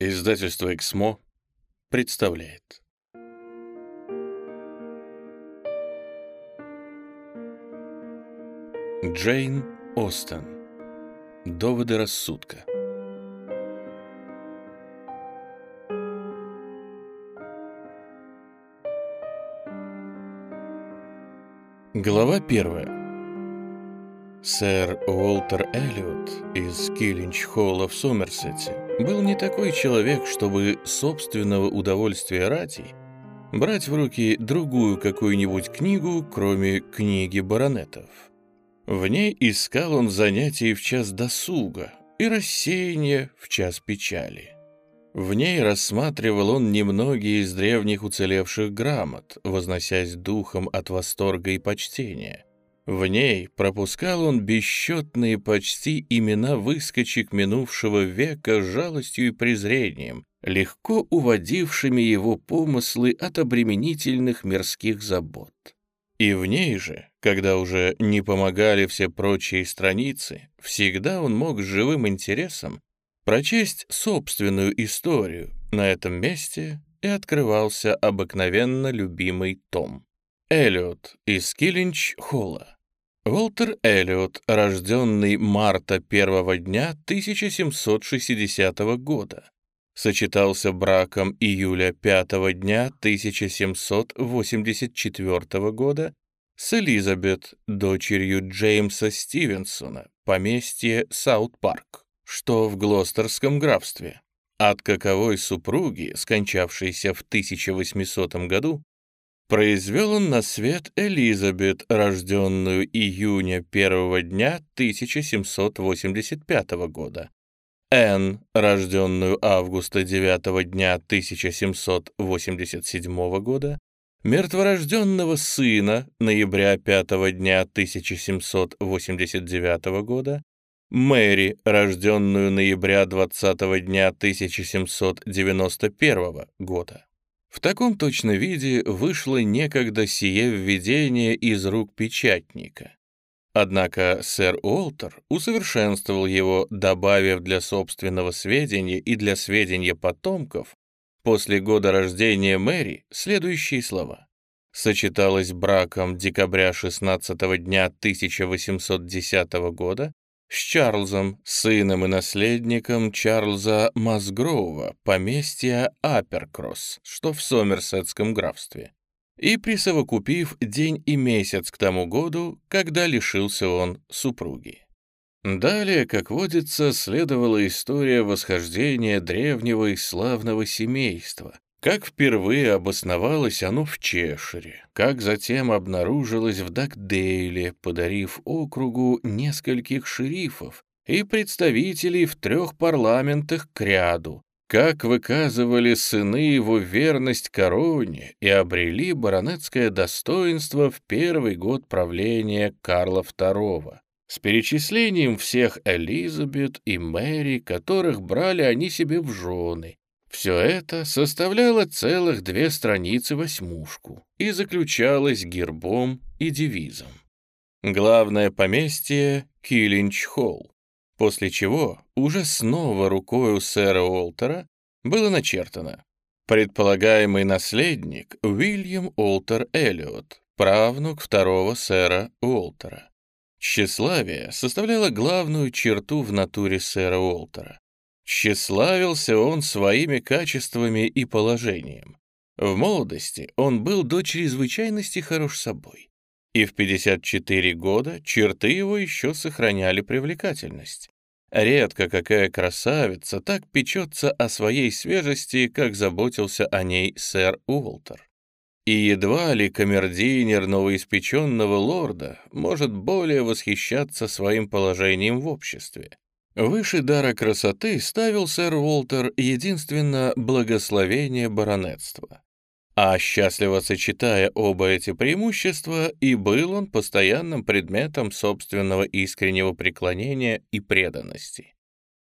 Издательство «Эксмо» представляет. Джейн Остен. Доводы рассудка. Глава первая. Сэр Уолтер Эллиот из Киллинч-Холла в Сомерсете был не такой человек, чтобы собственного удовольствия ради брать в руки другую какую-нибудь книгу, кроме книги баронетов. В ней искал он занятий в час досуга и рассеяния в час печали. В ней рассматривал он немногие из древних уцелевших грамот, возносясь духом от восторга и почтения — в ней пропускал он бесчетные почти имена выскочек минувшего века с жалостью и презрением, легко уводившими его помыслы от обременительных мирских забот. И в ней же, когда уже не помогали все прочие страницы, всегда он мог с живым интересом прочесть собственную историю на этом месте и открывался обыкновенно любимый том. Эллиот из Киллинч-Холла. Уолтер Эллиот, рожденный марта первого дня 1760 года, сочетался браком июля пятого дня 1784 года с Элизабет, дочерью Джеймса Стивенсона, поместье Саут-Парк, что в Глостерском графстве. От каковой супруги, скончавшейся в 1800 году, Произвел он на свет Элизабет, рожденную июня первого дня 1785 года, Энн, рожденную августа 9 дня 1787 года, мертворожденного сына ноября 5 дня 1789 года, Мэри, рожденную ноября 20 дня 1791 года. В таком точно виде вышло некогда сие введение из рук печатника. Однако сэр Уолтер усовершенствовал его, добавив для собственного сведения и для сведения потомков после года рождения Мэри следующие слова. Сочеталось браком декабря 16 дня 1810 года с Чарльзом, сыном и наследником Чарльза Масгроува, поместья Аперкросс, что в Сомерсетском графстве, и присовокупив день и месяц к тому году, когда лишился он супруги. Далее, как водится, следовала история восхождения древнего и славного семейства, как впервые обосновалось оно в Чешире, как затем обнаружилось в Дакдейле, подарив округу нескольких шерифов и представителей в трех парламентах к ряду, как выказывали сыны его верность короне и обрели баронетское достоинство в первый год правления Карла II, с перечислением всех Элизабет и Мэри, которых брали они себе в жены, все это составляло целых две страницы восьмушку и заключалось гербом и девизом. Главное поместье — Киллинч-Холл, после чего уже снова рукою сэра Уолтера было начертано предполагаемый наследник Уильям Уолтер Эллиот, правнук второго сэра Уолтера. Тщеславие составляло главную черту в натуре сэра Уолтера. Тщеславился он своими качествами и положением. В молодости он был до чрезвычайности хорош собой. И в 54 года черты его еще сохраняли привлекательность. Редко какая красавица так печется о своей свежести, как заботился о ней сэр Уолтер. И едва ли камердинер новоиспеченного лорда может более восхищаться своим положением в обществе. Выше дара красоты ставил сэр Уолтер единственно благословение баронетства. А счастливо сочетая оба эти преимущества, и был он постоянным предметом собственного искреннего преклонения и преданности.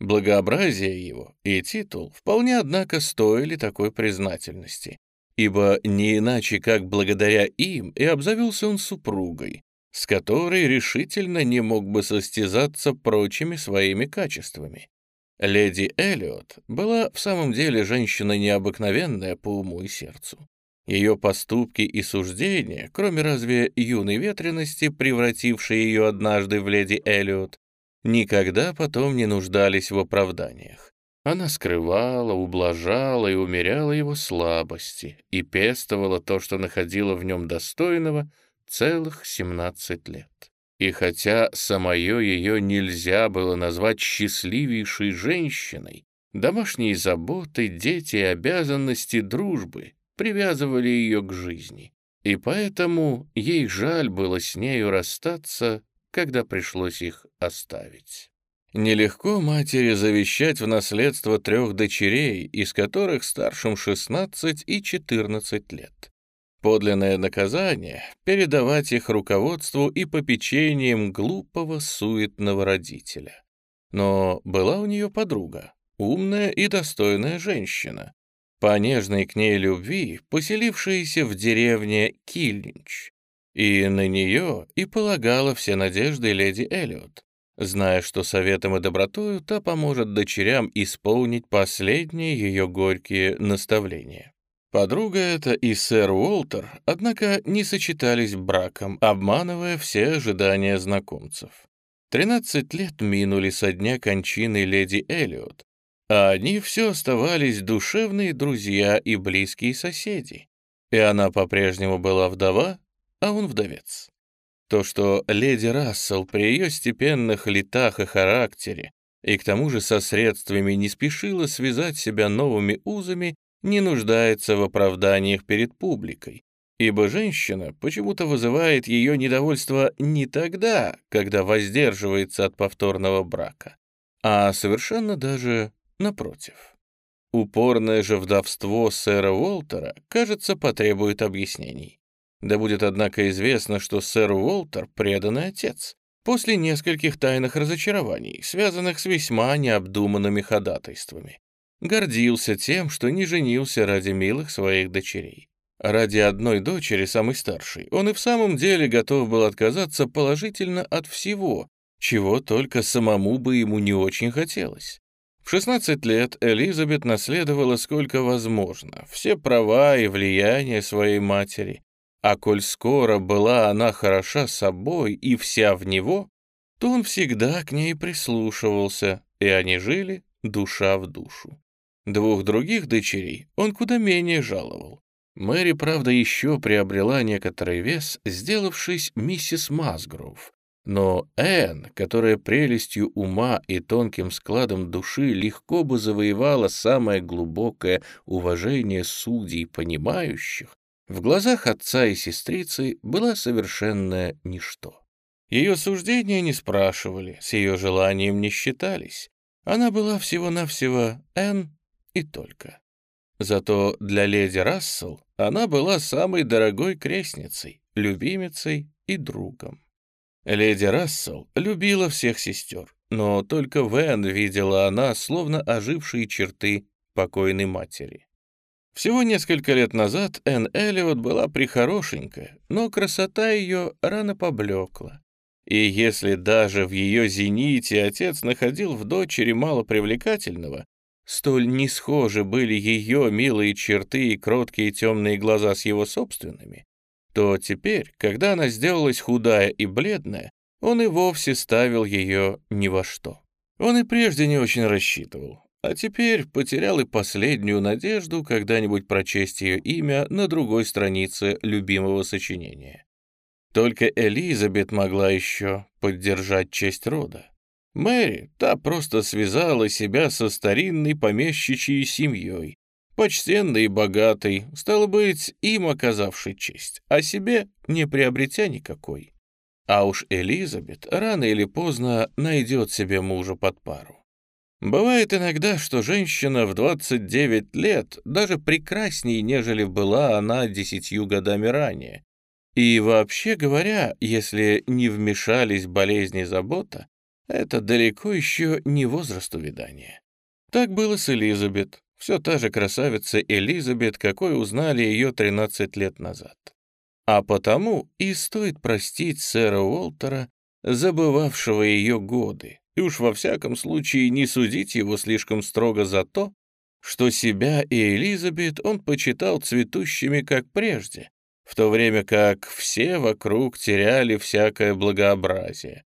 Благообразие его и титул вполне, однако, стоили такой признательности, ибо не иначе, как благодаря им и обзавелся он супругой, с которой решительно не мог бы состязаться прочими своими качествами. Леди Эллиот была в самом деле женщина необыкновенная по уму и сердцу. Ее поступки и суждения, кроме разве юной ветренности, превратившей ее однажды в леди Эллиот, никогда потом не нуждались в оправданиях. Она скрывала, ублажала и умеряла его слабости и пестовала то, что находила в нем достойного, целых 17 лет. И хотя самое ее нельзя было назвать счастливейшей женщиной, домашние заботы, дети обязанности дружбы привязывали ее к жизни. И поэтому ей жаль было с нею расстаться, когда пришлось их оставить. Нелегко матери завещать в наследство трех дочерей, из которых старшим 16 и 14 лет. Подлинное наказание — передавать их руководству и попечением глупого, суетного родителя. Но была у нее подруга, умная и достойная женщина, по нежной к ней любви, поселившаяся в деревне Кильнич. И на нее и полагала все надежды леди Эллиот, зная, что советом и добротою та поможет дочерям исполнить последние ее горькие наставления. Подруга эта и сэр Уолтер, однако, не сочетались браком, обманывая все ожидания знакомцев. Тринадцать лет минули со дня кончины леди Эллиот, а они все оставались душевные друзья и близкие соседи. И она по-прежнему была вдова, а он вдовец. То, что леди Рассел при ее степенных летах и характере и к тому же со средствами не спешила связать себя новыми узами, не нуждается в оправданиях перед публикой, ибо женщина почему-то вызывает ее недовольство не тогда, когда воздерживается от повторного брака, а совершенно даже напротив. Упорное же вдовство сэра Уолтера, кажется, потребует объяснений. Да будет, однако, известно, что сэр Уолтер — преданный отец, после нескольких тайных разочарований, связанных с весьма необдуманными ходатайствами гордился тем, что не женился ради милых своих дочерей. Ради одной дочери, самой старшей, он и в самом деле готов был отказаться положительно от всего, чего только самому бы ему не очень хотелось. В 16 лет Элизабет наследовала сколько возможно, все права и влияния своей матери, а коль скоро была она хороша собой и вся в него, то он всегда к ней прислушивался, и они жили душа в душу. Двух других дочерей он куда менее жаловал. Мэри, правда, еще приобрела некоторый вес, сделавшись миссис Масгроув. Но Энн, которая прелестью ума и тонким складом души легко бы завоевала самое глубокое уважение судей понимающих, в глазах отца и сестрицы была совершенное ничто. Ее суждения не спрашивали, с ее желанием не считались. Она была всего-навсего Энн и только. Зато для леди Рассел она была самой дорогой крестницей, любимицей и другом. Леди Рассел любила всех сестер, но только Вэн видела она словно ожившие черты покойной матери. Всего несколько лет назад Энн Эллиот была прихорошенькая, но красота ее рано поблекла. И если даже в ее зените отец находил в дочери мало привлекательного, Столь не схожи были ее милые черты и кроткие темные глаза с его собственными, то теперь, когда она сделалась худая и бледная, он и вовсе ставил ее ни во что. Он и прежде не очень рассчитывал, а теперь потерял и последнюю надежду когда-нибудь прочесть ее имя на другой странице любимого сочинения. Только Элизабет могла еще поддержать честь рода. Мэри, та просто связала себя со старинной помещичьей семьей, почтенной и богатой, стало быть, им оказавшей честь, а себе не приобретя никакой. А уж Элизабет рано или поздно найдет себе мужа под пару. Бывает иногда, что женщина в 29 лет даже прекраснее, нежели была она десятью годами ранее. И вообще говоря, если не вмешались болезни и забота, это далеко еще не возраст увядания. Так было с Элизабет, все та же красавица Элизабет, какой узнали ее 13 лет назад. А потому и стоит простить сэра Уолтера, забывавшего ее годы, и уж во всяком случае не судить его слишком строго за то, что себя и Элизабет он почитал цветущими как прежде, в то время как все вокруг теряли всякое благообразие.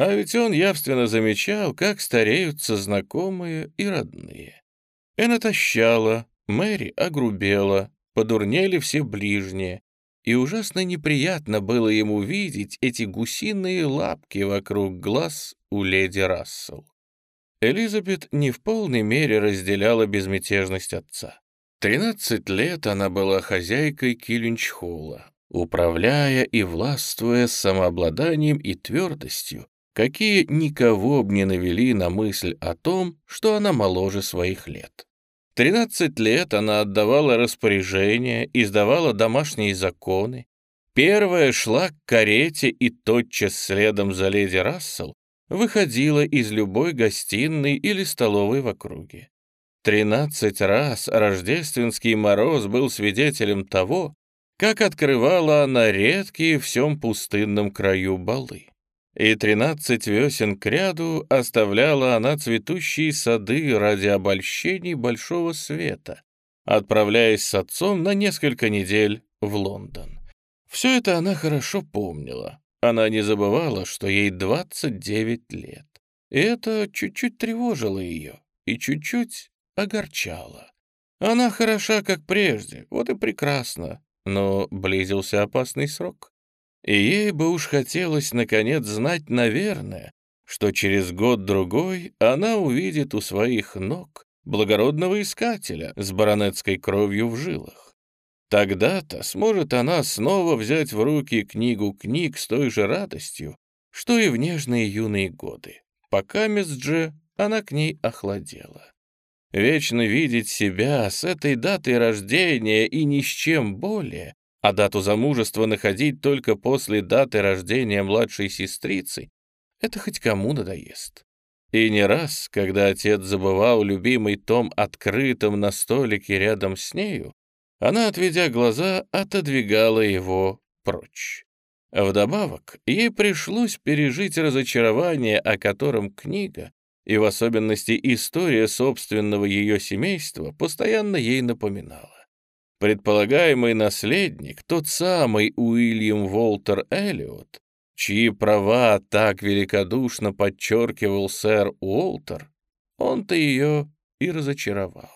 А ведь он явственно замечал, как стареются знакомые и родные. Эн отощала, Мэри огрубела, подурнели все ближние, и ужасно неприятно было ему видеть эти гусиные лапки вокруг глаз у леди Рассел. Элизабет не в полной мере разделяла безмятежность отца. Тринадцать лет она была хозяйкой Килинчхола, управляя и властвуя самообладанием и твердостью, какие никого б не навели на мысль о том, что она моложе своих лет. Тринадцать лет она отдавала распоряжения, издавала домашние законы. Первая шла к карете и тотчас следом за леди Рассел выходила из любой гостиной или столовой в округе. Тринадцать раз рождественский мороз был свидетелем того, как открывала она редкие в всем пустынном краю балы и тринадцать весен кряду оставляла она цветущие сады ради обольщений большого света, отправляясь с отцом на несколько недель в Лондон. Все это она хорошо помнила. Она не забывала, что ей 29 лет. И это чуть-чуть тревожило ее и чуть-чуть огорчало. Она хороша, как прежде, вот и прекрасно, но близился опасный срок. И ей бы уж хотелось, наконец, знать, наверное, что через год-другой она увидит у своих ног благородного искателя с баронетской кровью в жилах. Тогда-то сможет она снова взять в руки книгу книг с той же радостью, что и в нежные юные годы. Пока Дже она к ней охладела. Вечно видеть себя с этой датой рождения и ни с чем более а дату замужества находить только после даты рождения младшей сестрицы, это хоть кому надоест. И не раз, когда отец забывал любимый том открытым на столике рядом с нею, она, отведя глаза, отодвигала его прочь. Вдобавок, ей пришлось пережить разочарование, о котором книга, и в особенности история собственного ее семейства, постоянно ей напоминала. Предполагаемый наследник, тот самый Уильям Волтер Эллиот, чьи права так великодушно подчеркивал сэр Уолтер, он-то ее и разочаровал.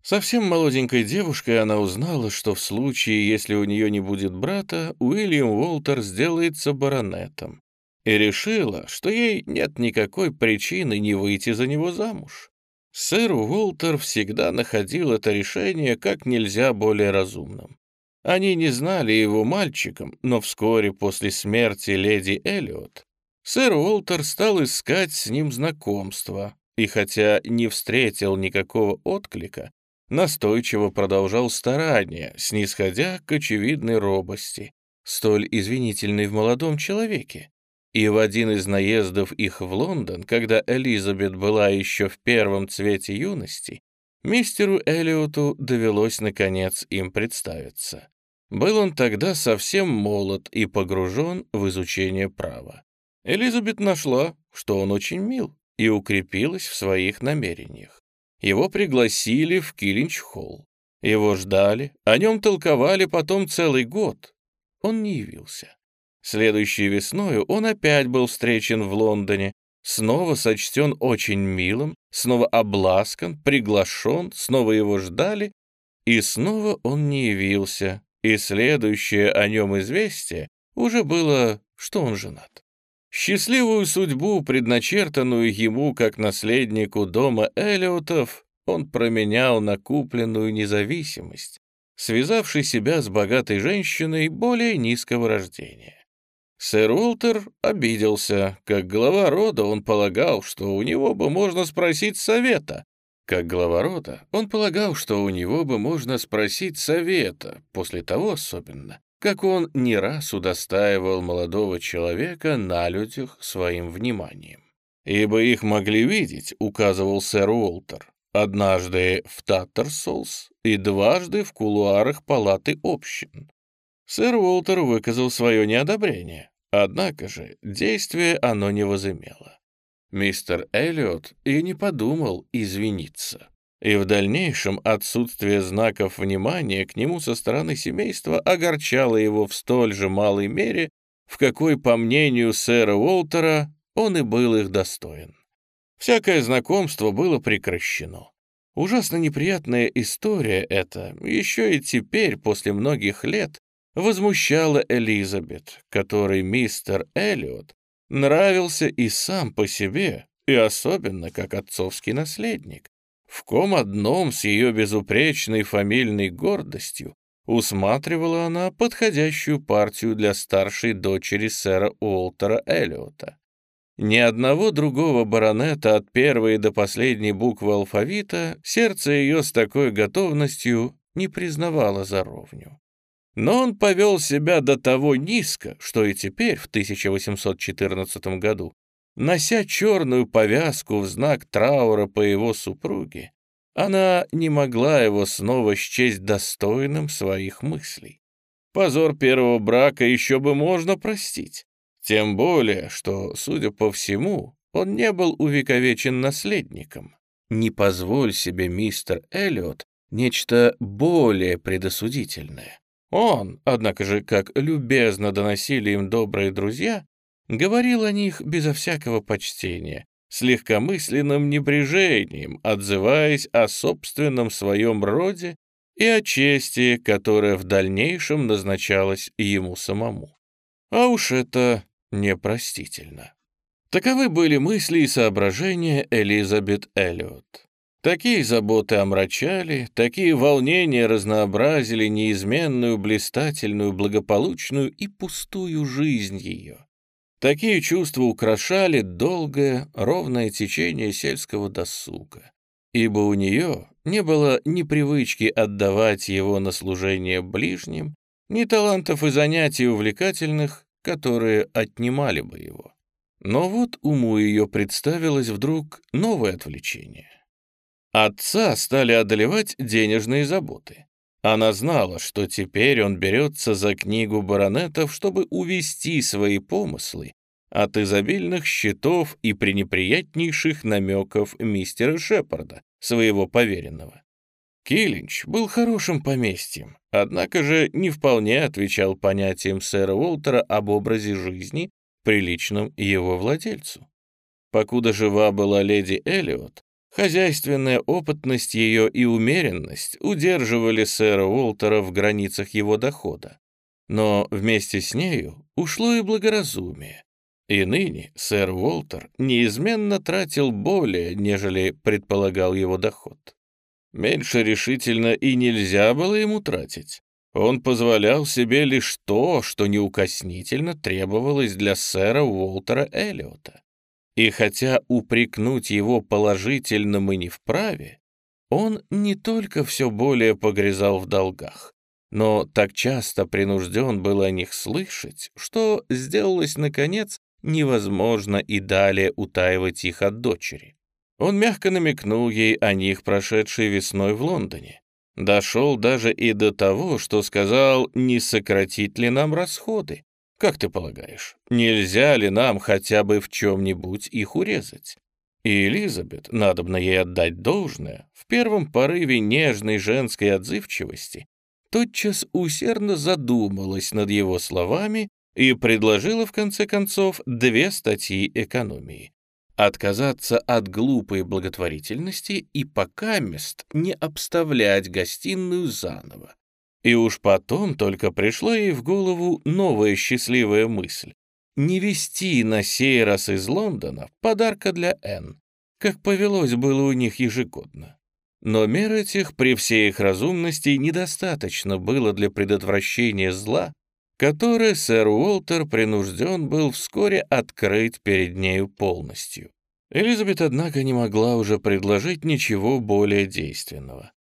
Совсем молоденькой девушкой она узнала, что в случае, если у нее не будет брата, Уильям Уолтер сделается баронетом, и решила, что ей нет никакой причины не выйти за него замуж. Сэр Уолтер всегда находил это решение как нельзя более разумным. Они не знали его мальчиком, но вскоре после смерти леди Эллиот сэр Уолтер стал искать с ним знакомства, и хотя не встретил никакого отклика, настойчиво продолжал старания, снисходя к очевидной робости, столь извинительной в молодом человеке. И в один из наездов их в Лондон, когда Элизабет была еще в первом цвете юности, мистеру Эллиоту довелось, наконец, им представиться. Был он тогда совсем молод и погружен в изучение права. Элизабет нашла, что он очень мил, и укрепилась в своих намерениях. Его пригласили в Киллинч-холл. Его ждали, о нем толковали потом целый год. Он не явился. Следующей весною он опять был встречен в Лондоне, снова сочтен очень милым, снова обласкан, приглашен, снова его ждали, и снова он не явился, и следующее о нем известие уже было, что он женат. Счастливую судьбу, предначертанную ему как наследнику дома Эллиотов, он променял на купленную независимость, связавший себя с богатой женщиной более низкого рождения. Сэр Уолтер обиделся. Как глава рода он полагал, что у него бы можно спросить совета. Как глава рода он полагал, что у него бы можно спросить совета, после того особенно, как он не раз удостаивал молодого человека на людях своим вниманием. «Ибо их могли видеть», — указывал сэр Уолтер, однажды в Таттерсолс и дважды в кулуарах палаты общин. Сэр Уолтер выказал свое неодобрение. Однако же действие оно не возымело. Мистер Эллиот и не подумал извиниться. И в дальнейшем отсутствие знаков внимания к нему со стороны семейства огорчало его в столь же малой мере, в какой, по мнению сэра Уолтера, он и был их достоин. Всякое знакомство было прекращено. Ужасно неприятная история эта, еще и теперь, после многих лет, возмущала Элизабет, которой мистер Эллиот нравился и сам по себе, и особенно как отцовский наследник, в ком одном с ее безупречной фамильной гордостью усматривала она подходящую партию для старшей дочери сэра Уолтера Эллиота. Ни одного другого баронета от первой до последней буквы алфавита сердце ее с такой готовностью не признавало за ровню. Но он повел себя до того низко, что и теперь, в 1814 году, нося черную повязку в знак траура по его супруге, она не могла его снова счесть достойным своих мыслей. Позор первого брака еще бы можно простить. Тем более, что, судя по всему, он не был увековечен наследником. Не позволь себе, мистер Эллиот, нечто более предосудительное. Он, однако же, как любезно доносили им добрые друзья, говорил о них безо всякого почтения, с легкомысленным небрежением, отзываясь о собственном своем роде и о чести, которая в дальнейшем назначалась ему самому. А уж это непростительно. Таковы были мысли и соображения Элизабет Эллиот. Такие заботы омрачали, такие волнения разнообразили неизменную, блистательную, благополучную и пустую жизнь ее. Такие чувства украшали долгое, ровное течение сельского досуга, ибо у нее не было ни привычки отдавать его на служение ближним, ни талантов и занятий увлекательных, которые отнимали бы его. Но вот уму ее представилось вдруг новое отвлечение. Отца стали одолевать денежные заботы. Она знала, что теперь он берется за книгу баронетов, чтобы увести свои помыслы от изобильных счетов и пренеприятнейших намеков мистера Шепарда, своего поверенного. Киллинч был хорошим поместьем, однако же не вполне отвечал понятиям сэра Уолтера об образе жизни, приличном его владельцу. Покуда жива была леди Эллиот, Хозяйственная опытность ее и умеренность удерживали сэра Уолтера в границах его дохода. Но вместе с нею ушло и благоразумие. И ныне сэр Уолтер неизменно тратил более, нежели предполагал его доход. Меньше решительно и нельзя было ему тратить. Он позволял себе лишь то, что неукоснительно требовалось для сэра Уолтера Эллиота. И хотя упрекнуть его положительно мы не вправе, он не только все более погрязал в долгах, но так часто принужден был о них слышать, что сделалось, наконец, невозможно и далее утаивать их от дочери. Он мягко намекнул ей о них, прошедшей весной в Лондоне. Дошел даже и до того, что сказал, не сократить ли нам расходы. Как ты полагаешь, нельзя ли нам хотя бы в чем-нибудь их урезать? И Элизабет, надобно ей отдать должное, в первом порыве нежной женской отзывчивости, тотчас усердно задумалась над его словами и предложила, в конце концов, две статьи экономии. Отказаться от глупой благотворительности и пока мест не обставлять гостиную заново, и уж потом только пришла ей в голову новая счастливая мысль — не вести на сей раз из Лондона подарка для Энн, как повелось было у них ежегодно. Но мер этих при всей их разумности недостаточно было для предотвращения зла, которое сэр Уолтер принужден был вскоре открыть перед нею полностью. Элизабет, однако, не могла уже предложить ничего более действенного.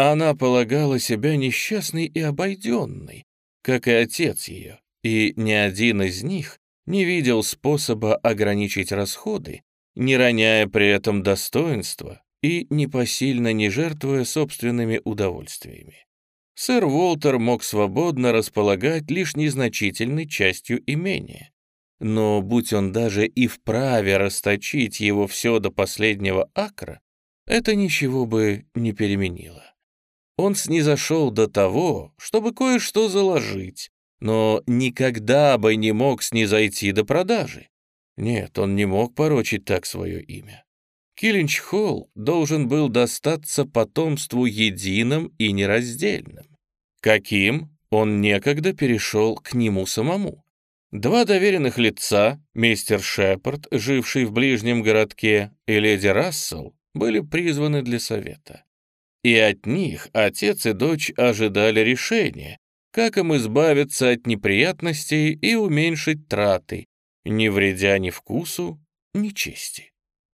Она полагала себя несчастной и обойденной, как и отец ее, и ни один из них не видел способа ограничить расходы, не роняя при этом достоинства и непосильно не жертвуя собственными удовольствиями. Сэр Уолтер мог свободно располагать лишь незначительной частью имения. но будь он даже и вправе расточить его все до последнего акра, это ничего бы не переменило. Он снизошел до того, чтобы кое-что заложить, но никогда бы не мог снизойти до продажи. Нет, он не мог порочить так свое имя. Киллинч-Холл должен был достаться потомству единым и нераздельным. Каким он некогда перешел к нему самому. Два доверенных лица, мистер Шепард, живший в ближнем городке, и леди Рассел, были призваны для совета. И от них отец и дочь ожидали решения, как им избавиться от неприятностей и уменьшить траты, не вредя ни вкусу, ни чести.